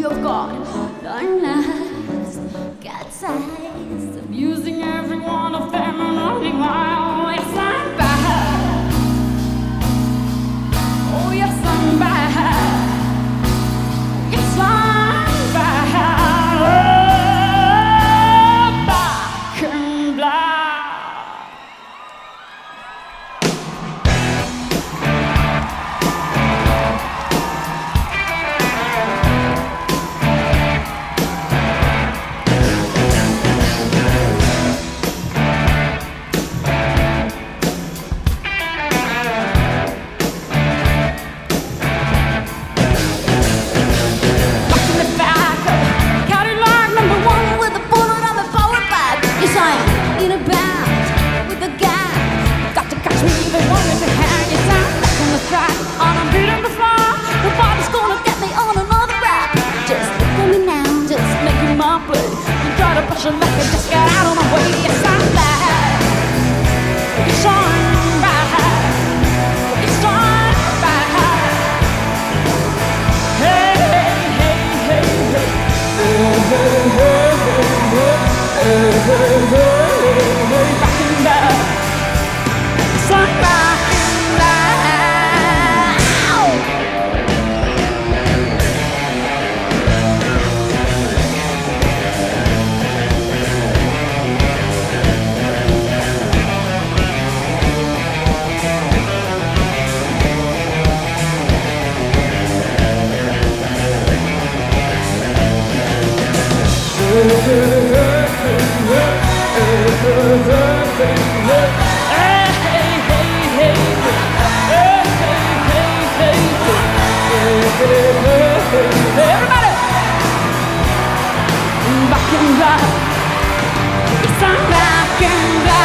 glory of God. Learn lives, get eyes, abusing every one of them and only one. Russian, make a jacket out of It's stand back and back.